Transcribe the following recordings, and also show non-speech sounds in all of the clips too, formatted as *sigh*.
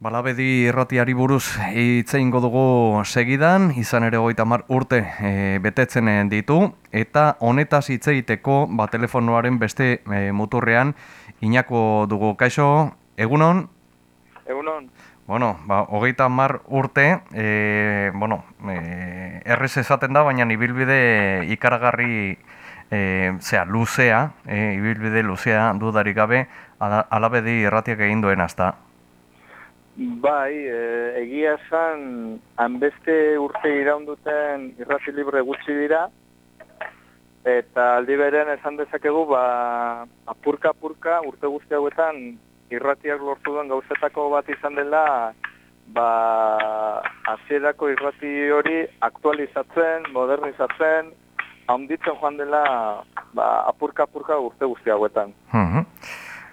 Balabedi irratiari buruz hitzein dugu segidan, izan ere goita mar urte e, betetzen ditu, eta honetaz hitzeiteko ba, telefonoaren beste e, muturrean inako dugu. Kaixo, egunon? Egunon. Bueno, ba, hogeita mar urte, e, bueno, e, errez esaten da, baina ibilbide ikaragarri e, zera, luzea, e, ibilbide luzea dudarik gabe, alabedi irratiak egin duen azta. Bai, e, egia esan, hanbeste urte iraunduten irrati libre gutxi dira, eta aldi berean esan dezakegu, ba, apurka-apurka urte guzti hauetan irratiak lortu duen gauzetako bat izan dela, ba, hasierako irrati hori aktualizatzen, modernizatzen, handitzen joan dela, ba, apurka-apurka urte guzti hauetan. Mhm.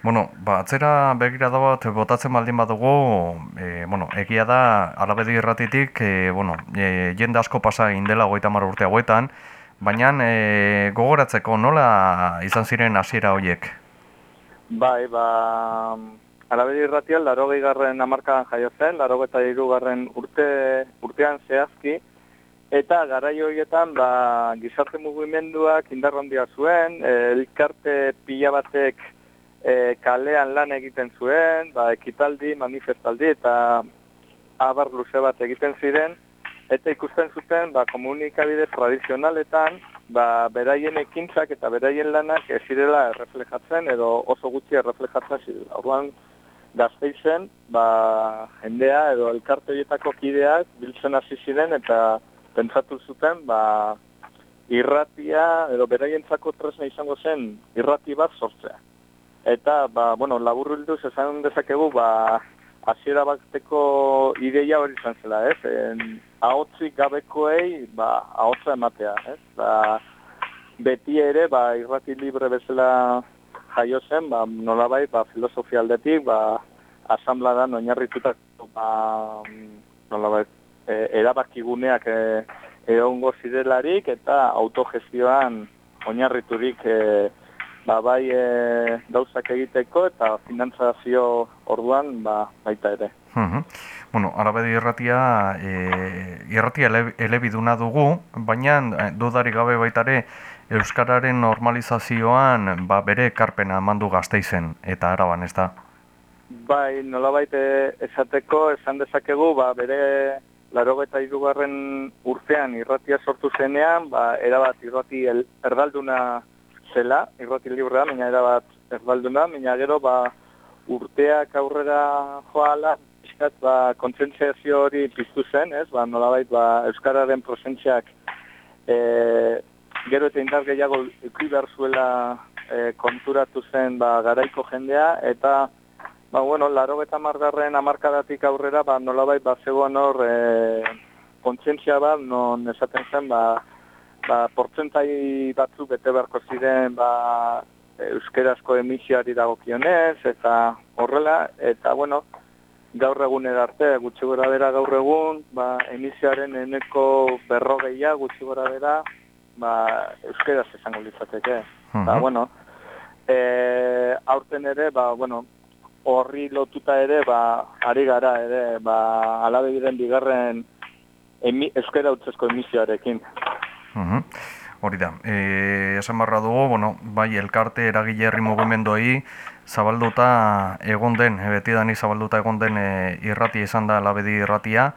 Bueno, ba, atzera begira da bat botatzen baldin badugu, e, bueno, egia da, alabedi erratitik, e, bueno, e, jende asko pasa indela goita mar urte hauetan, baina e, gogoratzeko nola izan ziren hasiera horiek? Bai, ba, alabedi erratial, laro garren amarkadan jaio zen, laro eta garren urte, urtean zehazki, Eta garai horietan ba, gizarte mugimenduak indarrondia zuen, elkarte pila batek e, kalean lan egiten zuen, ba, ekitaldi, manifestaldi eta abar luze bat egiten ziren, eta ikusten zuten ba, komunikabide tradizionaletan ba, beraien ekintzak eta beraien lanak ez zirela erreflejatzen edo oso gutxi erreflejatzen zirela. Orduan, gazteizen, ba, jendea edo elkarte horietako kideak biltzen hasi ziren eta pentsatu zuten ba, irratia edo beraientzako tresna izango zen irrati bat sortzea. Eta, ba, bueno, laburru hilduz esan dezakegu, ba, hasiera bateko ideia hori izan zela, ez? En, ahotzik gabekoei, ba, ahotza ematea, ez? Ba, beti ere, ba, irrati libre bezala jaio zen, ba, nolabai, ba, filosofia aldetik, ba, asamblea da, noinarritutako, ba, nolabai, e, erabakiguneak e, egongo zidelarik, eta autogestioan oinarriturik, e, ba, bai e, gauzak egiteko eta finantzazio orduan ba, baita ere. Mhm. Bueno, arabedi irratia, e, irratia ele, elebiduna dugu, baina e, dudari gabe baitare Euskararen normalizazioan ba, bere ekarpena mandu gazteizen eta araban ez da? Bai, nola baite esateko esan dezakegu, ba, bere laro eta irugarren urtean irratia sortu zenean, ba, erabat irrati erdalduna zela, irrati librea, baina era bat erbalduna, baina gero ba, urteak aurrera joala, iskat, ba, kontzentziazio hori piztu zen, ez? Ba, nolabait, ba, Euskararen prosentziak e, gero eta indar gehiago eki zuela e, konturatu zen ba, garaiko jendea, eta ba, bueno, laro eta margarren amarkadatik aurrera, ba, nolabait, ba, zegoen hor e, kontzentzia bat, non esaten zen, ba, ba, portzentai batzuk bete beharko ziren ba, euskerazko emisioari dagokionez eta horrela, eta bueno, gaur egun edarte, gutxi gora bera gaur egun, ba, emisioaren eneko berrogeia gutxi gora bera, ba, euskeraz esango litzateke. Uh -huh. bueno, e, aurten ere, ba, bueno, horri lotuta ere, ba, ari gara ere, ba, alabe bigarren emi, euskera utzezko emisioarekin. Mhm. Hori da, e, esan barra dugu, bueno, bai, elkarte eragile herri mugimendoi zabalduta egon den, e, beti dani zabalduta egon den e, irrati izan da labedi irratia,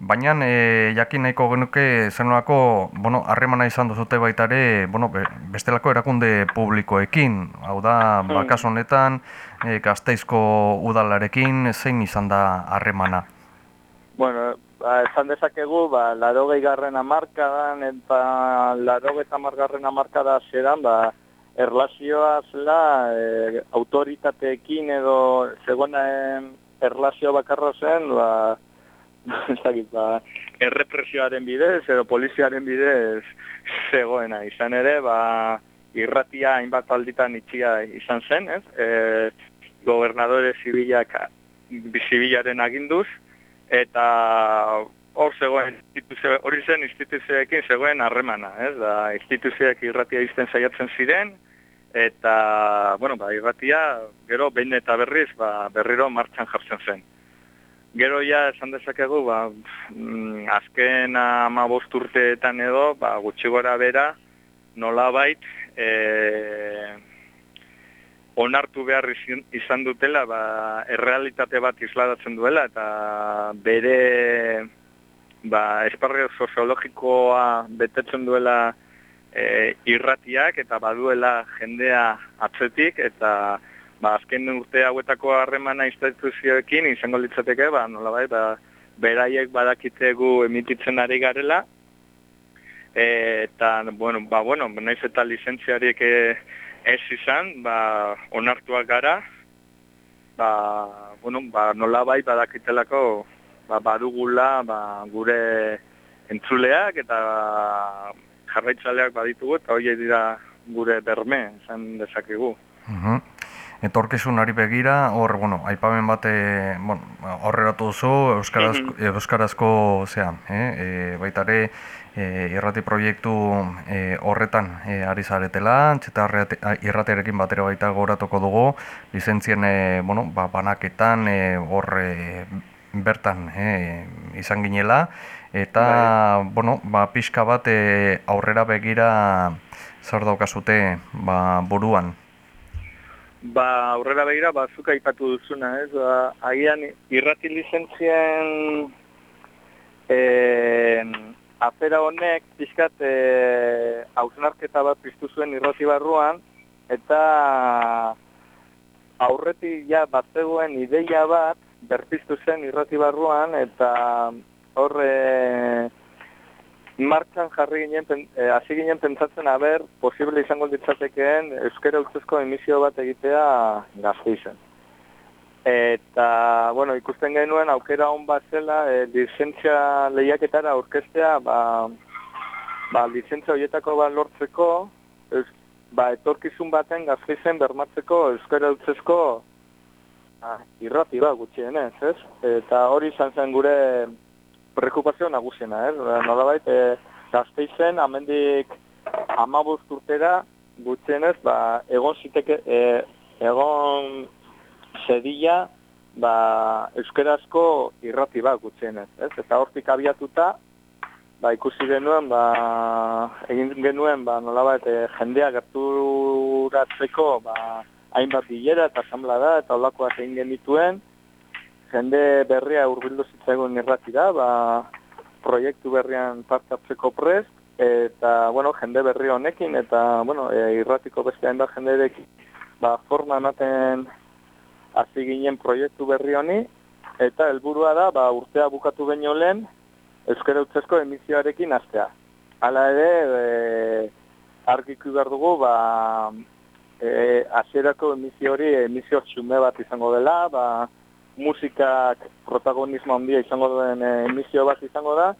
baina e, jakin nahiko genuke zenolako, bueno, harremana izan duzute baitare, bueno, bestelako erakunde publikoekin, hau da, hmm. bakas honetan, e, gazteizko udalarekin, zein izan da harremana? Bueno, ba, esan dezakegu, ba, laro garren amarkadan eta laro eta margarren amarkada zeran, ba, erlazioa zela e, autoritateekin edo zegoen erlazio bakarra zen, ba, *laughs* ez ba, errepresioaren bidez edo poliziaren bidez zegoena. Izan ere, ba, irratia hainbat alditan itxia izan zen, ez? E, gobernadore zibilak zibilaren aginduz, eta hor zegoen instituzio, hori zen instituzioekin zegoen harremana, ez? Da instituzioek irratia izten saiatzen ziren eta bueno, ba, irratia gero behin eta berriz ba, berriro martxan jartzen zen. gero ja esan dezakegu, ba, mm, azken ama urteetan edo, ba, gutxi gora bera, nolabait, e, onartu behar izan dutela, ba, errealitate bat isladatzen duela, eta bere ba, esparrio soziologikoa betetzen duela e, irratiak eta baduela jendea atzetik eta ba, azken urte hauetako harremana instituzioekin izango litzateke ba, nola bai, ba, beraiek badakitegu emititzen ari garela. E, eta bueno, ba, bueno, naiz eta lizentziariek e, ez izan ba, onartuak gara ba, bueno, ba, nola bai badakitelako ba, badugula ba, gure entzuleak eta jarraitzaleak baditugu eta hori dira gure berme, esan dezakegu. Uh Etorkizunari begira, hor, bueno, aipamen bate, bueno, horreratu duzu, Euskarazko, Euskarazko zean, eh? e, baita ere, e, irrati proiektu e, horretan e, ari zaretela, txeta irratearekin batera baita goratuko dugu, lizentzien, e, bueno, ba, banaketan, e, hor, e, bertan e, izan ginela eta bai. bueno, ba, pixka bat e, aurrera begira zer daukazute ba, buruan. Ba, aurrera begira, ba, zuka ipatu duzuna, ez? Ba, agian irrati lizentzien e, afera honek pixkat e, hausnarketa bat piztu zuen irrati barruan, eta aurretik ja bat zegoen ideia bat berpiztu zen irrati barruan eta horre martxan jarri ginen, eh, hasi ginen pentsatzen haber posible izango ditzatekeen euskera utzezko emisio bat egitea gazteizen. Eta, bueno, ikusten genuen aukera hon bat zela e, licentzia lehiaketara aurkestea, ba, ba, licentzia horietako bat lortzeko, ba, etorkizun baten gazteizen bermatzeko euskera utzezko Ah, irrati ba gutxienez, ez? Eta hori izan zen gure preokupazio nagusiena, ez? Nolabait, e, gazteizen, amendik amabuz urtera gutxienez, ba, egon ziteke, e, egon zedilla, ba, euskerazko irrati ba gutxienez, ez? Eta hortik abiatuta, ba, ikusi genuen, ba, egin genuen, ba, nolabait, e, jendea gerturatzeko, ba, hainbat bilera eta asamblea da eta olakoak egin genituen jende berria urbildu zitzaigun irrati da ba, proiektu berrian partatzeko prest eta bueno, jende berri honekin eta bueno, e, irratiko beste hainbat jenderekin ba, forma ematen hasi ginen proiektu berri honi eta helburua da ba, urtea bukatu baino lehen euskara utzezko emizioarekin hastea. Hala ere, e, argiku behar dugu, ba, e, azerako emisio hori emisio txume bat izango dela, ba, musikak protagonismo handia izango duen e, emisio bat izango da,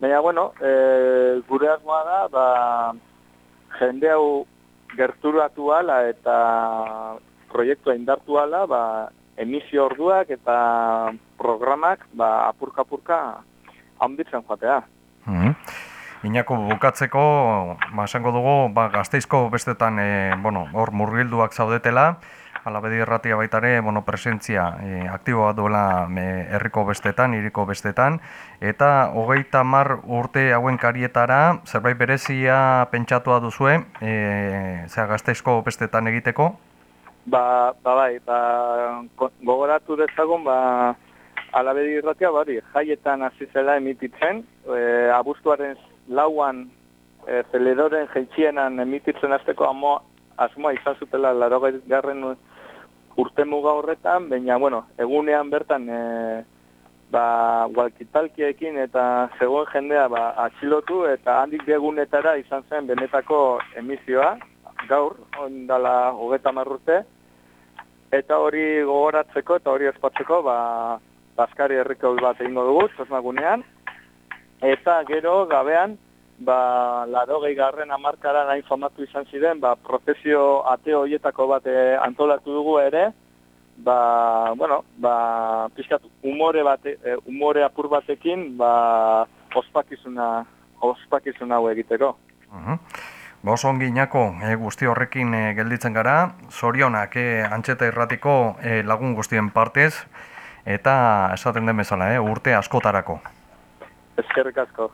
baina, bueno, e, gure asmoa da, ba, jende hau gerturatu ala eta proiektua indartu ala, ba, emisio orduak eta programak ba, apurka-apurka handitzen joatea. Mm Inako bukatzeko, ba, esango dugu, ba, gazteizko bestetan, e, bueno, hor murgilduak zaudetela, alabedi erratia baitare, bueno, presentzia e, aktiboa duela e, herriko bestetan, iriko bestetan, eta hogeita mar urte hauen karietara, zerbait berezia pentsatua duzue, e, zera gazteizko bestetan egiteko? Ba, ba bai, ba, gogoratu dezagun, ba, alabedi erratia, bari, jaietan hasi emititzen, e, abuztuaren lauan e, zeledoren jeitxienan emititzen azteko amo, asmoa izan zutela laro garren urte muga horretan, baina, bueno, egunean bertan e, ba, walkitalkiekin eta zegoen jendea ba, atxilotu eta handik egunetara izan zen benetako emizioa, gaur, ondala hogeta marrute, eta hori gogoratzeko eta hori espatzeko, ba, Baskari herriko bat egingo dugu, zosnagunean, eta gero gabean ba laro garren hamarkara nahi famatu izan ziren ba profesio ateo hoietako bat e, antolatu dugu ere ba bueno ba pizkat umore bat e, umore apur batekin ba ospakizuna ospakizuna hau egiteko uh Ba oso onginako e, guzti horrekin gelditzen gara, zorionak e, antxeta irratiko lagun guztien partez, eta esaten den bezala, eh, urte askotarako. Eskerrik asko.